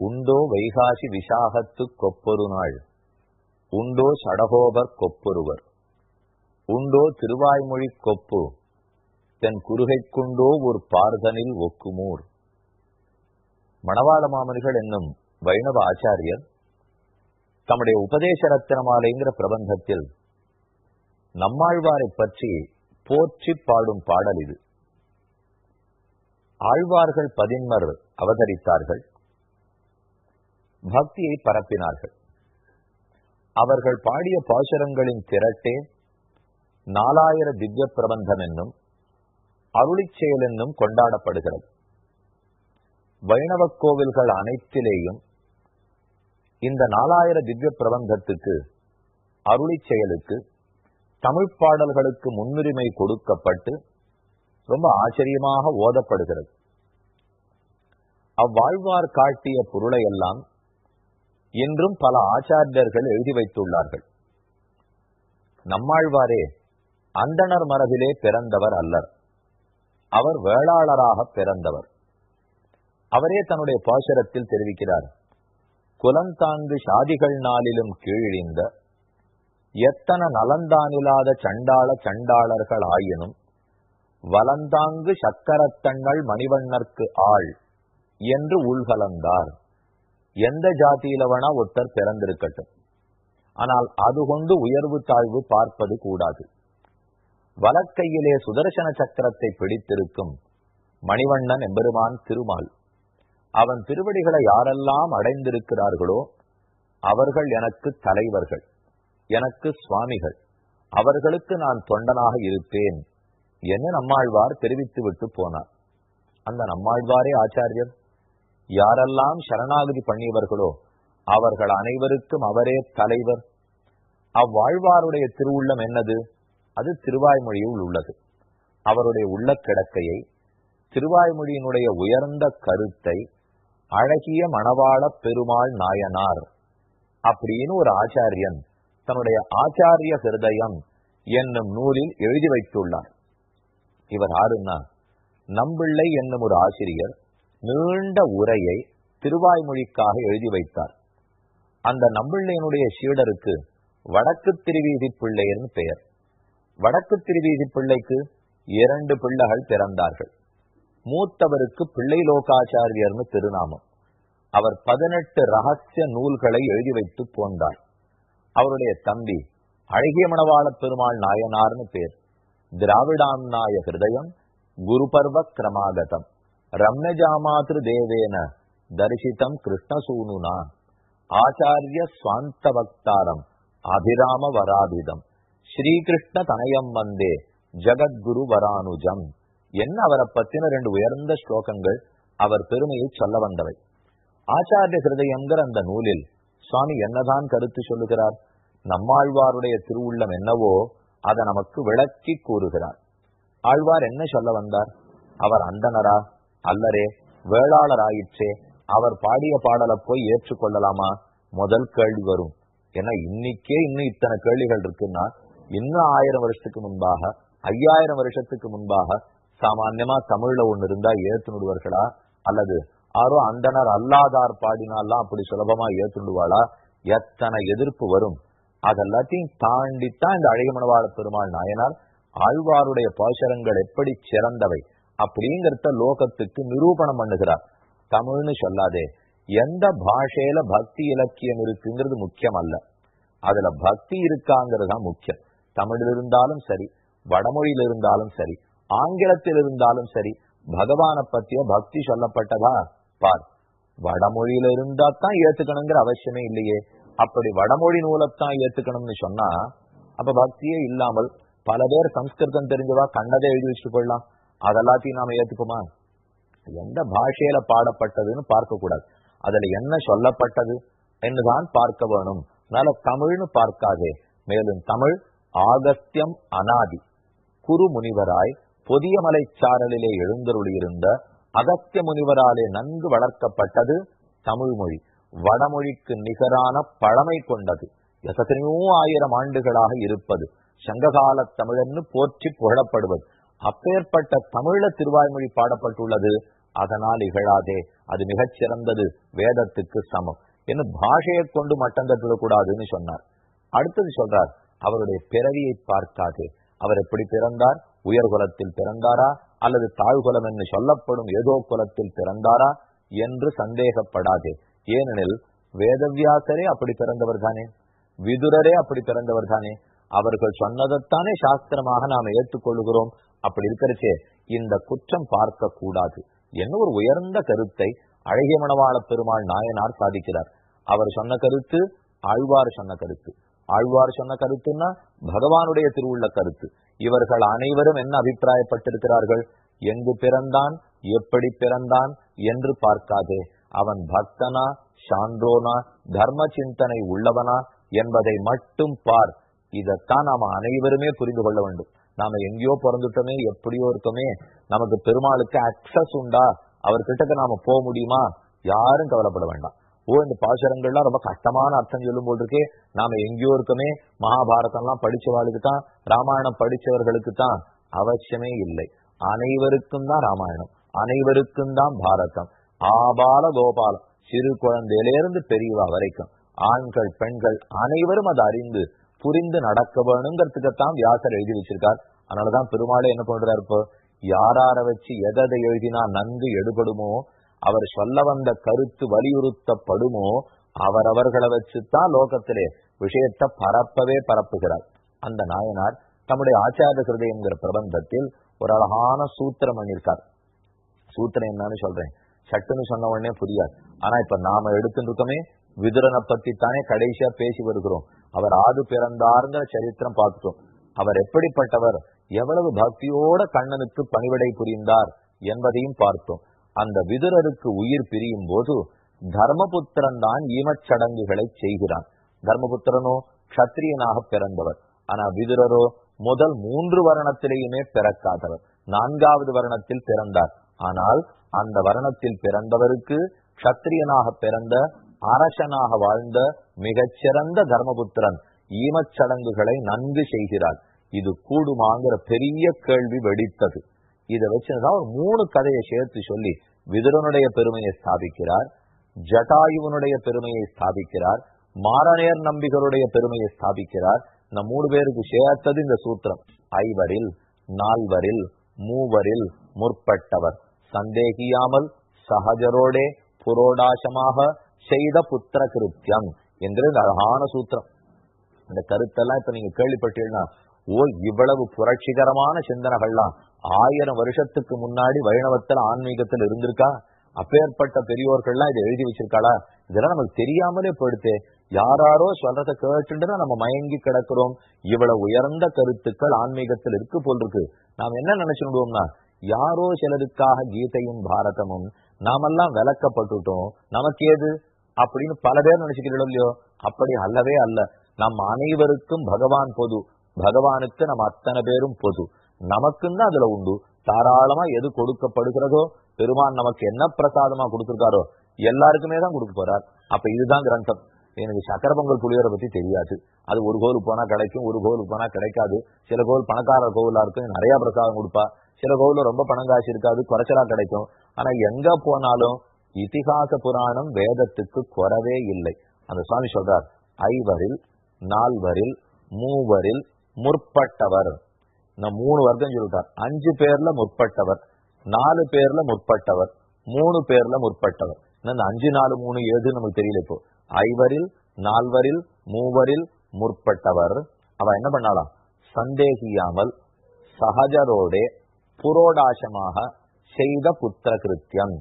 உண்டோ வைகாசி விசாகத்து கொப்பொரு நாள் உண்டோ சடகோபர் கொப்பொருவர்? உண்டோ திருவாய்மொழி கொப்பு? தென் குறுகைக்குண்டோ ஒரு பார்தனில் ஒக்குமூர்? மணவாள மாமனிகள் என்னும் வைணவ ஆச்சாரியர் தம்முடைய உபதேச ரத்தினமாலைங்கிற பிரபந்தத்தில் நம்மாழ்வாரை பற்றி போற்றி பாடும் பாடல் இது. ஆழ்வார்கள் பதின்மர் அவதரித்தார்கள். பக்தியை பரப்பினார்கள். அவர்கள் பாடிய பாசுரங்களின் திரட்டே நாலாயிர திவ்ய பிரபந்தம் என்னும் அருளிச்செயல் என்னும் கொண்டாடப்படுகிறது. வைணவ கோவில்கள் அனைத்திலேயும் இந்த நாலாயிர திவ்ய பிரபந்தத்துக்கு அருளிச்செயலுக்கு தமிழ் பாடல்களுக்கு முன்னுரிமை கொடுக்கப்பட்டு ரொம்ப ஆச்சரியமாக ஓதப்படுகிறது. அவ்வாழ்வார் காட்டிய பொருளை என்றும் பல ஆச்சாரியர்கள் எழுதி வைத்துள்ளார்கள். நம்மாழ்வாரே அந்தணர் மரபிலே பிறந்தவர் அல்லர். அவர் வேளாளராக பிறந்தவர். அவரே தன்னுடைய பாசரத்தில் தெரிவிக்கிறார். குலந்தாங்கு சாதிகள் நாளிலும் கீழிந்த எத்தன நலந்தானில்லாத சண்டாள சண்டாளர்கள் ஆயினும் வலந்தாங்கு சக்கரத்தங்கள் மணிவண்ணர்க்கு ஆள் என்று உள்கலந்தார். எந்த ஜாதியிலவனா ஒருத்தர் பிறந்திருக்கட்டும். ஆனால் அது கொண்டு உயர்வு தாழ்வு பார்ப்பது கூடாது. வலக்கையிலே சுதர்சன சக்கரத்தை பிடித்திருக்கும் மணிவண்ணன் எம்பெருமான் திருமால் அவன் திருவடிகளை யாரெல்லாம் அடைந்திருக்கிறார்களோ அவர்கள் எனக்கு தலைவர்கள் எனக்கு சுவாமிகள் அவர்களுக்கு நான் தொண்டனாக இருப்பேன் என்று நம்மாழ்வார் தெரிவித்து விட்டு போனார். அந்த நம்மாழ்வாரே ஆச்சாரியர் யாரெல்லாம் சரணாகதி பண்ணியவர்களோ அவர்கள் அனைவருக்கும் அவரே தலைவர். அவ்வாழ்வாருடைய திருவுள்ளம் என்னது? அது திருவாய்மொழியில் உள்ளது. அவருடைய உள்ள கிடக்கையை திருவாய்மொழியினுடைய உயர்ந்த கருத்தை அழகிய மணவாள பெருமாள் நாயனார் அப்படின்னு ஒரு ஆச்சாரியன் தன்னுடைய ஆச்சாரிய ஹிருதயம் என்னும் நூலில் எழுதி வைத்துள்ளார். இவர் ஆறுன்னா நம்பிள்ளை என்னும் ஒரு ஆசிரியர் நீண்ட உரையை திருவாய்மொழிக்காக எழுதி வைத்தார். அந்த நம்பிள்ளையனுடைய சீடருக்கு வடக்கு திருவீதி பிள்ளையர்னு பெயர். வடக்கு திருவீதி பிள்ளைக்கு இரண்டு பிள்ளைகள் பிறந்தார்கள். மூத்தவருக்கு பிள்ளை லோகாச்சாரியர்னு திருநாமம். அவர் பதினெட்டு ரகசிய நூல்களை எழுதி வைத்து போந்தார். அவருடைய தம்பி அழகிய மணவாள பெருமாள் நாயனார்னு பேர். திராவிடாம்நாய ஹிருதயம் குருபர்வ கிரமாகதம். ரம்யஜாமாதிரு தேவேன தரிசிதம் கிருஷ்ணசூனுனா ஆச்சாரிய சுவாந்த பக்தாரம் அபிராம வராபிதம் ஸ்ரீகிருஷ்ண தனயம் வந்தே ஜகத்குரு வரானுஜம் என்ன அவரை பத்தின ரெண்டு உயர்ந்த ஸ்லோகங்கள் அவர் பெருமையை சொல்ல வந்தவை. ஆச்சாரிய ஹிருதயங்கிற அந்த நூலில் சுவாமி என்னதான் கருத்து சொல்லுகிறார்? நம்மாழ்வாருடைய திருவுள்ளம் என்னவோ அதை நமக்கு விளக்கி கூறுகிறார். ஆழ்வார் என்ன சொல்ல வந்தார்? அவர் அந்தனரா அல்லரே வேளாளர் ஆயிற்றே அவர் பாடிய பாடலை போய் ஏற்றுக்கொள்ளலாமா? முதல் கேள்வி வரும். ஏன்னா இன்னைக்கே இன்னும் இத்தனை கேள்விகள் இருக்குன்னா இன்னும் ஆயிரம் வருஷத்துக்கு முன்பாக ஐயாயிரம் வருஷத்துக்கு முன்பாக சாமான்யமா தமிழ்ல ஒண்ணு இருந்தா ஏத்துனுடுவார்களா? அல்லது ஆரோ அந்தனர் அல்லாதார் பாடினாலாம் அப்படி சுலபமா ஏத்துடுவாளா எத்தனை எதிர்ப்பு வரும். அதெல்லாத்தையும் தாண்டித்தான் இந்த அழகிமணவாள பெருமாள் நாயனார் ஆழ்வாருடைய பாசரங்கள் எப்படி சிறந்தவை. அப்படிங்கிறத லோகத்துக்கு நிரூபணம் பண்ணுகிறார். தமிழ்னு சொல்லாதே. எந்த பாஷையில பக்தி இலக்கியம் இருக்குங்கிறது முக்கியம் அல்ல அதுல பக்தி இருக்காங்கிறது தான் முக்கியம். தமிழில் இருந்தாலும் சரி வடமொழியில் இருந்தாலும் சரி ஆங்கிலத்தில் இருந்தாலும் சரி பகவான பத்தியோ பக்தி சொல்லப்பட்டதா? பார். வடமொழியில இருந்தா தான் ஏத்துக்கணுங்கிற அவசியமே இல்லையே. அப்படி வடமொழி நூலைத்தான் ஏத்துக்கணும்னு சொன்னா அப்ப பக்தியே இல்லாமல் பல பேர் சம்ஸ்கிருதம் தெரிஞ்சவா கண்ணதை எழுதி வச்சுட்டு போயிடலாம். அதெல்லாத்தையும் நாம ஏத்துக்குமா எந்த பாஷையில பாடப்பட்டதுன்னு பார்க்க கூடாது அதுல என்ன சொல்லப்பட்டது என்றுதான் பார்க்க வேணும். அதனால தமிழ்னு பார்க்காதே. மேலும் தமிழ் ஆகஸ்தியம் அனாதி. குரு முனிவராய் பொதிய மலைச்சாரலிலே எழுந்தருளியிருந்த அகத்திய முனிவராலே நன்கு வளர்க்கப்பட்டது தமிழ் மொழி. வடமொழிக்கு நிகரான பழமை கொண்டது. எத்தனையோ ஆயிரம் ஆண்டுகளாக இருப்பது. சங்ககால தமிழன்னு போற்றி புகழப்படுவது. அப்பேற்பட்ட தமிழ திருவாய்மொழி பாடப்பட்டுள்ளது அதனால் இகழாதே. அது மிகச் சிறந்தது. வேதத்துக்கு சமம். என்று பாஷையை கொண்டு மட்டம் தட்டுவிடக்கூடாதுன்னு சொன்னார். அடுத்தது சொல்றார் அவருடைய பிறவியை பார்க்காதே. அவர் எப்படி பிறந்தார்? உயர் குலத்தில் பிறந்தாரா? அல்லது தாழ்குலம் என்று சொல்லப்படும் ஏதோ குலத்தில் பிறந்தாரா? என்று சந்தேகப்படாதே. ஏனெனில் வேதவியாசரே அப்படி பிறந்தவர் தானே விதுரரே அப்படி பிறந்தவர் தானே அவர்கள் சொன்னதைத்தானே சாஸ்திரமாக நாம் ஏற்றுக்கொள்கிறோம். அப்படி இருக்கிறச்சே இந்த குற்றம் பார்க்க கூடாது என்ன ஒரு உயர்ந்த கருத்தை அழகிய மணவாள பெருமாள் நாயனார் சாதிக்கிறார். அவர் சொன்ன கருத்து ஆழ்வார் சொன்ன கருத்து. ஆழ்வார் சொன்ன கருத்துன்னா பகவானுடைய திருவுள்ள கருத்து. இவர்கள் அனைவரும் என்ன அபிப்பிராயப்பட்டிருக்கிறார்கள்? எங்கு பிறந்தான் எப்படி பிறந்தான் என்று பார்க்காதே. அவன் பக்தனா சான்றோனா தர்ம சிந்தனை உள்ளவனா என்பதை மட்டும் பார். இதைத்தான் நாம அனைவருமே புரிந்து கொள்ள வேண்டும். நாம எங்கேயோ பிறந்துட்டோமே எப்படியோ இருக்கோமே நமக்கு பெருமாளுக்கு அக்சஸ் உண்டா? அவர்கிட்ட நாம போக முடியுமா? யாரும் கவலைப்பட வேண்டாம். ஓ இந்த பாசுரங்கள்லாம் ரொம்ப கஷ்டமான அர்த்தம் சொல்லும் போல் இருக்கே. நாம எங்கேயோ இருக்கோமே மகாபாரதம்லாம் படிச்சவாளுக்கு தான் ராமாயணம் படிச்சவர்களுக்கு தான் அவசியமே இல்லை. அனைவருக்கும் தான் ராமாயணம் அனைவருக்கும் தான் பாரதம். ஆபால கோபாலம் சிறு குழந்தையிலிருந்து பெரியவா வரைக்கும் ஆண்கள் பெண்கள் அனைவரும் அதை அறிந்து புரிந்து நடக்க வேணுங்கிறதுக்குத்தான் வியாசர் எழுதி வச்சிருக்கார். அதனாலதான் பெருமாளே என்ன பண்றாரு இப்போ? யாரார வச்சு எதை எழுதினா நன்கு எடுபடுமோ அவர் சொல்ல வந்த கருத்து வலியுறுத்தப்படுமோ அவரவர்களை வச்சுத்தான் லோகத்திலே விஷயத்தை பரப்பவே பரப்புகிறார். அந்த நாயனார் தம்முடைய ஆச்சார கிருதயங்கிற பிரபந்தத்தில் ஒரு அழகான சூத்திரம் பண்ணியிருக்கார். சூத்திரம் என்னன்னு சொல்றேன். சட்டுன்னு சொன்ன உடனே புரியாது. ஆனா இப்ப நாம எடுத்துட்டு இருக்கோமே விதுரனை பத்தி தானே கடைசியா பேசி வருகிறோம். அவர் ஆது பிறந்தார்ங்கிற சரித்திரம் பார்த்துட்டோம். அவர் எப்படிப்பட்டவர்? எவ்வளவு பக்தியோட கண்ணனுக்கு பணிவிடை புரிந்தார் என்பதையும் பார்த்தோம். அந்த விதுரருக்கு உயிர் பிரியும் போது தர்மபுத்திரன் தான் ஈமச்சடங்குகளை செய்கிறான். தர்மபுத்திரனோ கத்திரியனாக பிறந்தவர். ஆனா விதுரரோ முதல் மூன்று வருணத்திலேயுமே பிறக்காதவர். நான்காவது வருணத்தில் பிறந்தார். ஆனால் அந்த வருணத்தில் பிறந்தவருக்கு கத்திரியனாக பிறந்த அரசனாக வாழ்ந்த மிகச்சிறந்த தர்மபுத்திரன். ஈமச்சடங்குகளை நன்கு செய்கிறார். இது கூடுமாங்கிற பெரிய கேள்வி வெடித்தது. இதை வச்சுதான் ஒரு மூணு கதையை சேர்த்து சொல்லி விதுரனுடைய பெருமையை ஸ்தாபிக்கிறார் ஜட்டாயுவனுடைய பெருமையை ஸ்தாபிக்கிறார் மாரணேர் நம்பிகளுடைய பெருமையை ஸ்தாபிக்கிறார். இந்த மூணு பேருக்கு சேர்த்தது இந்த சூத்திரம். ஐவரில் நால்வரில் மூவரில் முற்பட்டவர். சந்தேகியாமல் சகஜரோடே புரோடாசமாக செய்த புத்திர கிருத்தியம் என்கிற இந்த அழகான சூத்திரம். இந்த கருத்தெல்லாம் இப்ப நீங்க கேள்விப்பட்டீங்கன்னா ஓ இவ்வளவு புரட்சிகரமான சிந்தனைகள்லாம் ஆயிரம் வருஷத்துக்கு முன்னாடி வைணவத்துல ஆன்மீகத்துல இருந்திருக்கா? அப்பேற்பட்ட பெரியோர்கள்லாம் இதை எழுதி வச்சிருக்காளா? இதெல்லாம் நமக்கு தெரியாமலே போயிடுத்து யாராரோ சொல்றதை கேட்டுட்டு நம்ம மயங்கி கிடக்கிறோம். இவ்வளவு உயர்ந்த கருத்துக்கள் ஆன்மீகத்தில் இருக்கு போல் இருக்கு நாம் என்ன நினைச்சுடுவோம்னா யாரோ சிலருக்காக கீதையும் பாரதமும் நாமெல்லாம் விளக்கப்பட்டுட்டோம். நமக்கு ஏது? அப்படின்னு பல பேர் நினைச்சுக்கிறோம் இல்லையோ? அப்படி அல்லவே அல்ல. நம் அனைவருக்கும் பகவான் பொது. பகவானுக்கு நம்ம அத்தனை பேரும் பொது. நமக்கும் தான் அதுல உண்டு. தாராளமா எது கொடுக்கப்படுகிறதோ பெருமான் நமக்கு என்ன பிரசாதமா கொடுத்திருக்காரோ எல்லாருக்குமே தான் கொடுக்க போறார். அப்ப இதுதான் கிரந்தம். எனக்கு சக்கர பொங்கல் புளியோரை பத்தி தெரியாது. அது ஒரு கோவில் போனா கிடைக்கும் ஒரு கோவில் போனா கிடைக்காது. சில கோவில் பணக்கார கோவிலா இருக்கும் நிறைய பிரசாதம் கொடுப்பா. சில கோவில ரொம்ப பணம் காசு இருக்காது குறைச்சலா கிடைக்கும். ஆனா எங்க போனாலும் இதிகாச புராணம் வேதத்துக்கு குறவே இல்லை. அந்த சுவாமி சொல்றார் ஐவரில் நால்வரில் மூவரில் முற்பட்டவர். நான் மூணு வர்க்கம் சொல்லிட்டார் அஞ்சு பேர்ல முற்பட்டவர் நாலு பேர்ல முற்பட்டவர் மூணு பேர்ல முற்பட்டவர். இந்த அஞ்சு நாலு மூணு ஏது நமக்கு தெரியல இப்போ. ஐவரில் நால்வரில் மூவரில் முற்பட்டவர். அவ என்ன பண்ணாலாம்? சந்தேகியாமல் சகஜரோடே புரோடாசமாக செய்த புத்திர கிருத்தியம்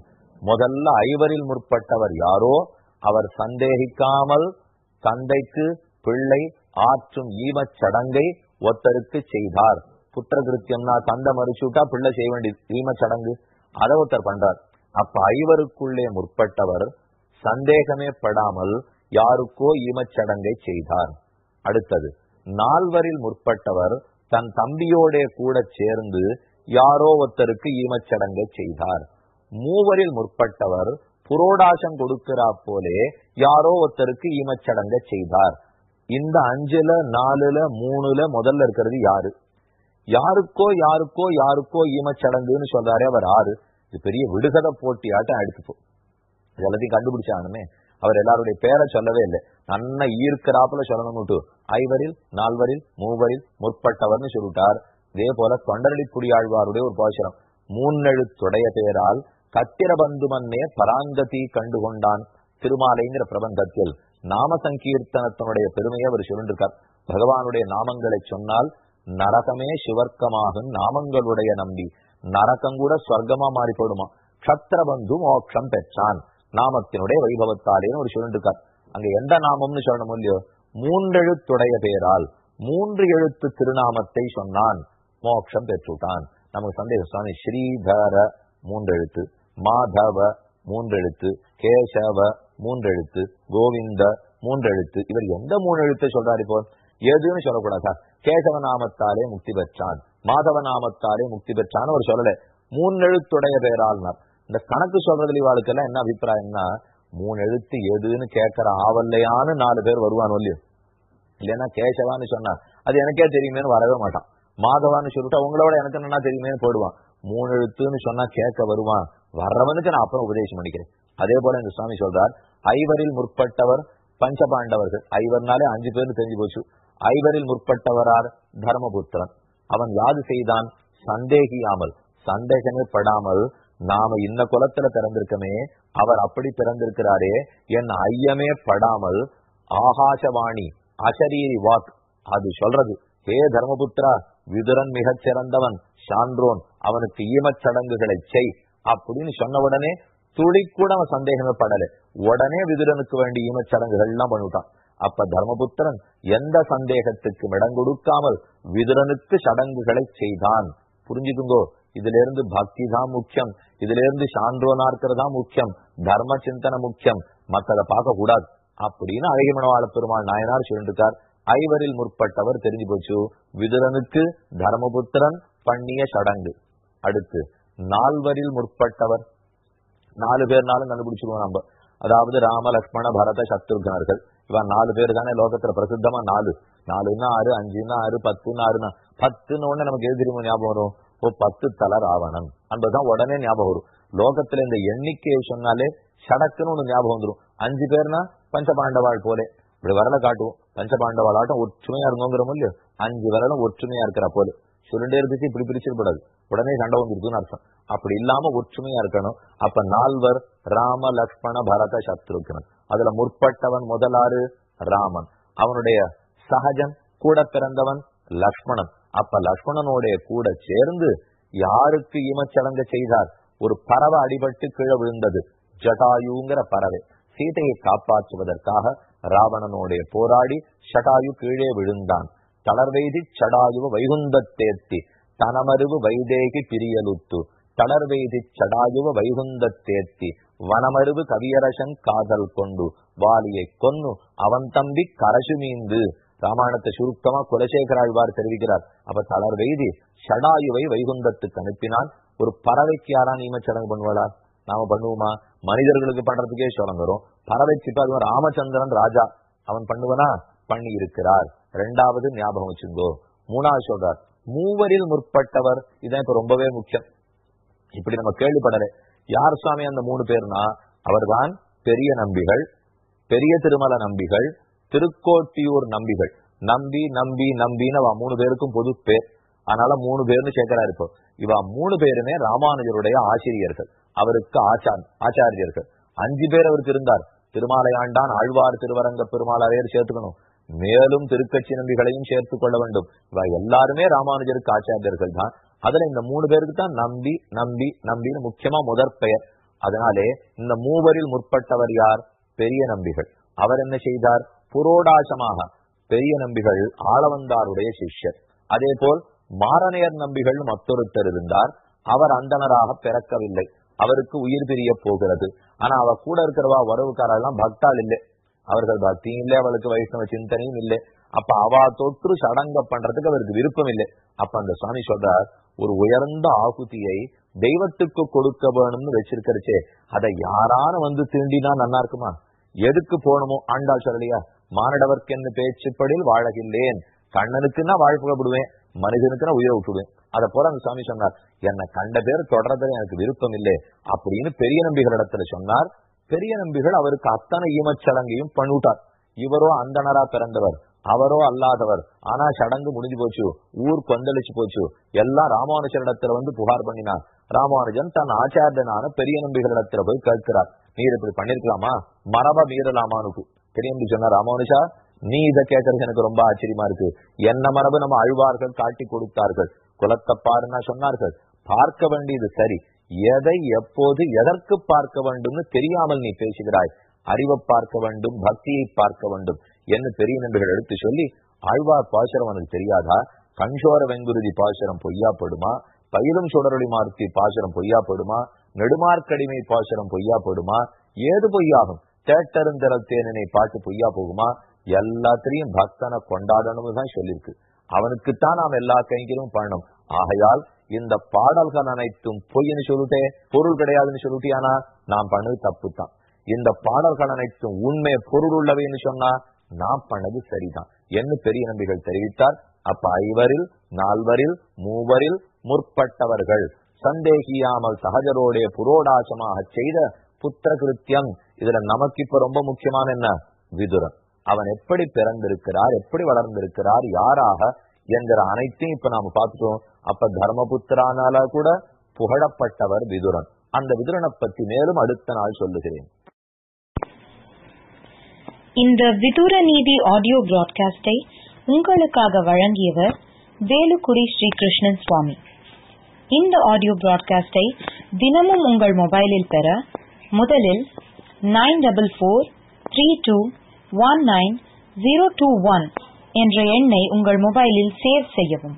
முதல்ல ஐவரில் முற்பட்டவர் யாரோ? அவர் சந்தேகிக்காமல் தந்தைக்கு பிள்ளை ஆற்றும் ஈமச் சடங்கை ஒருத்தருக்கு செய்தார். புத்திர கிருத்தியம்னா தந்தை மறுச்சுட்டா பிள்ளை செய்ய வேண்டிய ஈமச் சடங்கு. அதை ஒருத்தர் பண்றார். அப்ப ஐவருக்குள்ளே முற்பட்டவர் சந்தேகமே படாமல் யாருக்கோ ஈமச் சடங்கை செய்தார். அடுத்தது நால்வரில் முற்பட்டவர் தன் தம்பியோட கூட சேர்ந்து யாரோ ஒருத்தருக்கு ஈமச் சடங்கை செய்தார். மூவரில் முற்பட்டவர் புரோடாசம் கொடுக்கிறா போலே யாரோ ஒருத்தருக்கு ஈமச்சடங்க செய்தார். இந்த அஞ்சுல நாலுல மூணுல முதல்ல இருக்கிறது யாரு? யாருக்கோ யாருக்கோ யாருக்கோ ஈமச்சடங்குன்னு சொல்றாரு அவர் ஆறு. இது பெரிய விடுகத போட்டியாட்டம் எடுத்துப்போ எல்லாத்தையும் கண்டுபிடிச்சானுமே. அவர் எல்லாருடைய பேரை சொல்லவே இல்லை. நன்ன ஈர்க்கிறாப்புல சொல்லணும்னுட்டு ஐவரில் நால்வரில் மூவரில் முற்பட்டவர்னு சொல்லிட்டார். இதே போல தொண்டரடி குடியாழ்வாருடைய ஒரு பாசுரம். மூன்னெழுத்துடைய பேரால் கத்திரபந்துமன்னே பராந்ததி கண்டுகொண்டான் திருமாலைங்கிற பிரபந்தத்தில். நாம சங்கீர்த்தனத்தினுடைய பெருமையை அவர் சொல்லிருக்கார் பகவானுடைய நாமங்களை சொன்னால் நரகமே சிவர்க்கமாகும் நாமங்களுடைய நம்பி. நரகம் கூட ஸ்வர்க்கமா மாறி போடுமா கத்திரபந்து மோட்சம் பெற்றான். நாமத்தினுடைய வைபவத்தாலேன்னு ஒரு சொல்லிருக்கார் அங்க எந்த நாமம்னு சொல்லணும் இல்லையோ? மூன்றெழுத்துடைய பேரால் மூன்று எழுத்து திருநாமத்தை சொன்னான். மோட்சம் பெற்றுட்டான். நமக்கு சந்தேகம். சுவாமி ஸ்ரீதர மூன்றெழுத்து. மாதவ மூன்றெழுத்து கேசவ மூன்றெழுத்து கோவிந்த மூன்றெழுத்து. இவர் எந்த மூணு எழுத்தை சொல்றாரு இப்போ? எதுன்னு சொல்லக்கூடாதா கேசவ நாமத்தாலே முக்தி பெற்றான். மாதவ நாமத்தாலே முக்தி பெற்றான்னு அவர் சொல்லல. மூன்றெழுத்துடைய பேரால்னார் இந்த கணக்கு சொல்றதுல இவாளுக்கெல்லாம் என்ன அபிப்பிராயம்னா மூணு எழுத்து எதுன்னு கேட்கற ஆவல்லையான்னு நாலு பேர் வருவான் இல்லையோ? இல்லைன்னா கேசவான்னு சொன்னா அது எனக்கே தெரியுமேனு வரவே மாட்டான். மாதவான்னு சொல்லிட்டு அவங்களோட எனக்கு என்னன்னா தெரியுமேனு போடுவான். மூணு எழுத்துன்னு சொன்னா கேட்க வருவான். வர்றவனுக்கு நான் அப்புறம் உபதேசம் பண்ணிக்கிறேன். அதே போல இந்த சுவாமி சொல்றார் ஐவரில் முற்பட்டவர் பஞ்சபாண்டவர்கள். ஐவர்னாலே அஞ்சு பேர்னு தெரிஞ்சு போச்சு. ஐவரில் முற்பட்டவரார் தர்மபுத்திரன். அவன் யாது செய்தான்? சந்தேகியாமல். சந்தேகமே படாமல் நாம இந்த குலத்துல பிறந்திருக்கமே அவர் அப்படி பிறந்திருக்கிறாரே என் ஐயமே படாமல் ஆகாசவாணி அசரீரி வாக். அது சொல்றது. ஹே தர்மபுத்திரா விதுரன் மிகச் சிறந்தவன் சான்றோன் அவனுக்கு ஈமச் சடங்குகளை செய். அப்படின்னு சொன்ன உடனே துளி கூட அவன் சந்தேகமே படல. உடனே விதுரனுக்கு வேண்டிய ஈமச்சடங்குகள் எல்லாம் பண்ணிவிட்டான். அப்ப தர்மபுத்திரன் எந்த சந்தேகத்துக்கு இடம் கொடுக்காமல் விதுரனுக்கு சடங்குகளை செய்தான். புரிஞ்சுக்குங்கோ இதுல இருந்து பக்தி தான் முக்கியம். இதுல இருந்து சான்றோனா இருக்கிறதா முக்கியம். தர்ம சிந்தனை முக்கியம். மக்களை பார்க்க கூடாது அப்படின்னு அழகிமனவாள பெருமாள் நாயனார் சொல்லிருக்கார் ஐவரில் முற்பட்டவர் தெரிஞ்சு போச்சு. விதுரனுக்கு தர்மபுத்திரன் பண்ணிய சடங்கு. அடுத்து நால்வரில் முற்பட்டவர். நாலு பேர்னாலும் கண்டுபிடிச்சிருவோம் நம்ம. அதாவது ராம லக்ஷ்மண பரத சத்ருகனர்கள். இவன் நாலு பேர் தானே லோகத்துல பிரசித்தமா? நாலு. நாலுன்னா ஆறு அஞ்சுன்னா ஆறு பத்துன்னு ஆறுனா பத்துன்னு உடனே நமக்கு எது தெரியுமா ஞாபகம் வரும்? ஓ பத்து தல ராவணன். என்பதுதான் உடனே ஞாபகம் வரும். லோகத்துல இந்த எண்ணிக்கையை சொன்னாலே சடக்குன்னு ஒண்ணு ஞாபகம் வந்துடும் அஞ்சு பேர்னா பஞ்சபாண்டவாள் போலே. இப்படி வரல காட்டுவோம். பஞ்சபாண்டவாள் ஆட்டம் ஒற்றுமையா இருந்தோங்கிறோம் இல்லையோ? அஞ்சு வரலும் ஒற்றுமையா இருக்கிற போல. சுருண்டே இருந்துச்சு இப்படி பிரிச்சிடக்கூடாது உடனே சண்டை வந்துருக்குன்னு அர்த்தம். அப்படி இல்லாம ஒற்றுமையா இருக்கணும். அப்ப நால்வர் ராம லக்ஷ்மண பரத சத்ருக்னன். அதுல முற்பட்டவன் முதலாறு ராமன். அவனுடைய சகஜன் கூட பிறந்தவன் லக்ஷ்மணன். அப்ப லக்ஷ்மணனுடைய கூட சேர்ந்து யாருக்கு இமச்சடங்க செய்தார்? ஒரு பறவை அடிபட்டு கீழே விழுந்தது. ஜட்டாயுங்கிற பறவை. சீதையை காப்பாற்றுவதற்காக ராவணனுடைய போராடி ஷடாயு கீழே விழுந்தான். தளர்வெய்தி சடாயுவ வைகுந்தத்தேத்தி தனமருவு வைதேகி பிரியலுத்து தளர்வெய்தி சடாயுவ வைகுந்த தேர்த்தி வனமருவு கவியரசன் காதல் கொண்டு வாலியை கொன்னு அவன் தம்பி கரசு மீந்து. ராமாயணத்தை சுருக்கமா குலசேகராழ்வார் தெரிவிக்கிறார். அப்ப தளர் சடாயுவை வைகுந்தத்துக்கு அனுப்பினால் ஒரு பறவைக்கு யாரா நியமச்சடங்கு பண்ணுவாளா? நாம பண்ணுவோமா? மனிதர்களுக்கு பண்றதுக்கே சொல்லுங்கிறோம் பறவைக்கு இப்ப ராமச்சந்திரன் ராஜா அவன் பண்ணுவனா? பண்ணி இருக்கிறார் ரெண்டாவது ஞாபகம் வச்சுங்கோ. மூணாவது சொல்றார் மூவரில் முற்பட்டவர் இதான் இப்ப ரொம்பவே முக்கியம். இப்படி நம்ம கேள்விப்படல. யார் சுவாமி அந்த மூணு பேர்னா? அவர்தான் பெரிய நம்பிகள் பெரிய திருமல நம்பிகள் திருக்கோட்டியூர் நம்பிகள். நம்பி நம்பி நம்பின்னு அவ மூணு பேருக்கும் பொது பேர். அதனால மூணு பேர்னு சேர்க்கிறாரு இப்போ. இவ மூணு பேருமே ராமானுஜருடைய ஆசிரியர்கள். அவருக்கு ஆச்சார் ஆச்சாரியர்கள். அஞ்சு பேர் அவருக்கு இருந்தார். திருமாலையாண்டான் ஆழ்வார் திருவரங்க பெருமாளையர் சேர்த்துக்கணும். மேலும் திருக்கட்சி நம்பிகளையும் சேர்த்துக் கொள்ள வேண்டும். இவ எல்லாருமே ராமானுஜருக்கு ஆச்சாரியர்கள் தான். அதுல இந்த மூணு பேருக்கு தான் நம்பி நம்பி நம்பின்னு முக்கியமா முதற் பெயர். அதனாலே இந்த மூவரில் முற்பட்டவர் யார்? பெரிய நம்பிகள். அவர் என்ன செய்தார்? புரோடாசமாக பெரிய நம்பிகள் ஆளவந்தாருடைய சிஷ்யர். அதே போல் மாரணையர் நம்பிகள் மற்றொருத்தர் இருந்தார். அவர் அந்தனராக பிறக்கவில்லை. அவருக்கு உயிர் பிரிய போகிறது. ஆனா அவ கூட இருக்கிறவா உறவுக்காரெல்லாம் பக்தாள் இல்லை. அவர்கள் பக்தியும் இல்லை அவளுக்கு வைஷ்ணவ சிந்தனையும் இல்லை. அப்ப அவா தொற்று சடங்க பண்றதுக்கு அவருக்கு விருப்பம் இல்லை. அப்ப அந்த சுவாமி சொல்றார் ஒரு உயர்ந்த ஆகுதியை தெய்வத்துக்கு கொடுக்க வேணும்னு வச்சிருக்கிறச்சே அதை யாரான வந்து தீண்டினா நல்லா இருக்குமா? எதுக்கு போகணுமோ ஆண்டாள் சொல்லலையா? மானடவர்க்கென்னு பேச்சுப்படில் வாழகில்லேன் கண்ணனுக்குன்னா வாழ்க்கைப்படுவேன் மனிதனுக்குன்னா உயிரை விட்டுடுவேன் அதை போல அந்த சுவாமி சொன்னார் என்னை கண்ட பேர் தொடர்றதுல எனக்கு விருப்பம் இல்லை. அப்படின்னு பெரிய நம்பிகள் இடத்துல சொன்னார். பெரிய நம்பிகள் அவருக்கு அத்தனை ஈமச்சடங்கையும் பண்ணிவிட்டார். இவரோ அந்தனரா பிறந்தவர் அவரோ அல்லாதவர். ஆனா சடங்கு முடிஞ்சு போச்சு ஊர் கொந்தளிச்சு போச்சு. எல்லாம் ராமானுஜரிடத்துல வந்து புகார் பண்ணினார். ராமானுஜன் தன் ஆச்சாரியனான பெரிய நம்பிகளிடத்துல போய் கேட்கிறார். நீர் இப்படி பண்ணிருக்கலாமா? மரப மீறலாமானுக்கு பெரிய நம்பி சொன்னார் ராமானுஜா நீ இதை கேட்கறது எனக்கு ரொம்ப ஆச்சரியமா இருக்கு. என்ன மரபு நம்ம அழுவார்கள் காட்டி கொடுத்தார்கள். குலத்தை பாருன்னா சொன்னார்கள். பார்க்க வேண்டியது சரி. எதை எப்போது எதற்கு பார்க்க வேண்டும்னு தெரியாமல் நீ பேசுகிறாய். அறிவை பார்க்க வேண்டும் பக்தியை பார்க்க வேண்டும் என்று பெரிய நண்பர்கள் எடுத்து சொல்லி ஆழ்வார் பாசுரம் அவனுக்கு தெரியாதா? கண்சோர வெங்குருதி பாசுரம் பொய்யாப்படுமா? பயிலும் சுடரொளி மாருத்தி பாசுரம் பொய்யாப்படுமா? நெடுமார்க்கடிமை பாசுரம் பொய்யாப்படுமா? ஏது பொய்யாகும்? தேட்டருந்திரல் தேனனை பாட்டு பொய்யா போகுமா எல்லாத்திலையும் பக்தனை கொண்டாடணும்னு தான் சொல்லியிருக்கு. அவனுக்குத்தான் நாம் எல்லா கைங்கிலும் பண்ணணும். ஆகையால் இந்த பாடல்கள் அனைத்தும் பொய்ன்னு சொல்லிட்டே பொருள் கிடையாதுன்னு சொல்லிட்டியானா நாம் பண்ணது தப்பு தான் இந்த பாடல்கள் அனைத்தும் உண்மை பொருள் உள்ளவைன்னு சொன்னா நான் பண்ணது சரிதான். என்ன பெரிய நம்பிகள் தெரிவித்தார். அப்ப ஐவரில் நால்வரில் மூவரில் முற்பட்டவர்கள். சந்தேகியாமல் சகஜரோடைய புரோடாசமாக செய்த புத்திர கிருத்தியம் இதுல நமக்கு இப்ப ரொம்ப முக்கியமான என்ன? விதுரன். அவன் எப்படி பிறந்திருக்கிறார் எப்படி வளர்ந்திருக்கிறார் யாராக என்கிற அனைத்தையும் இப்ப நாம பார்த்துட்டோம். அப்ப தர்மபுத்திரானால கூட புகழப்பட்டவர் விதுரன். அந்த விதுரனை பத்தி மேலும் அடுத்த நாள் சொல்லுகிறேன். இந்த விதுர நீதி ஆடியோ பிராட்காஸ்டை உங்களுக்காக வழங்கியவர் வேலுக்குடி ஸ்ரீகிருஷ்ணன் சுவாமி. இந்த ஆடியோ பிராட்காஸ்டை தினமும் உங்கள் மொபைலில் பெற முதலில் nine double four three two one nine zero two one என்ற எண்ணை உங்கள் மொபைலில் சேவ் செய்யவும்.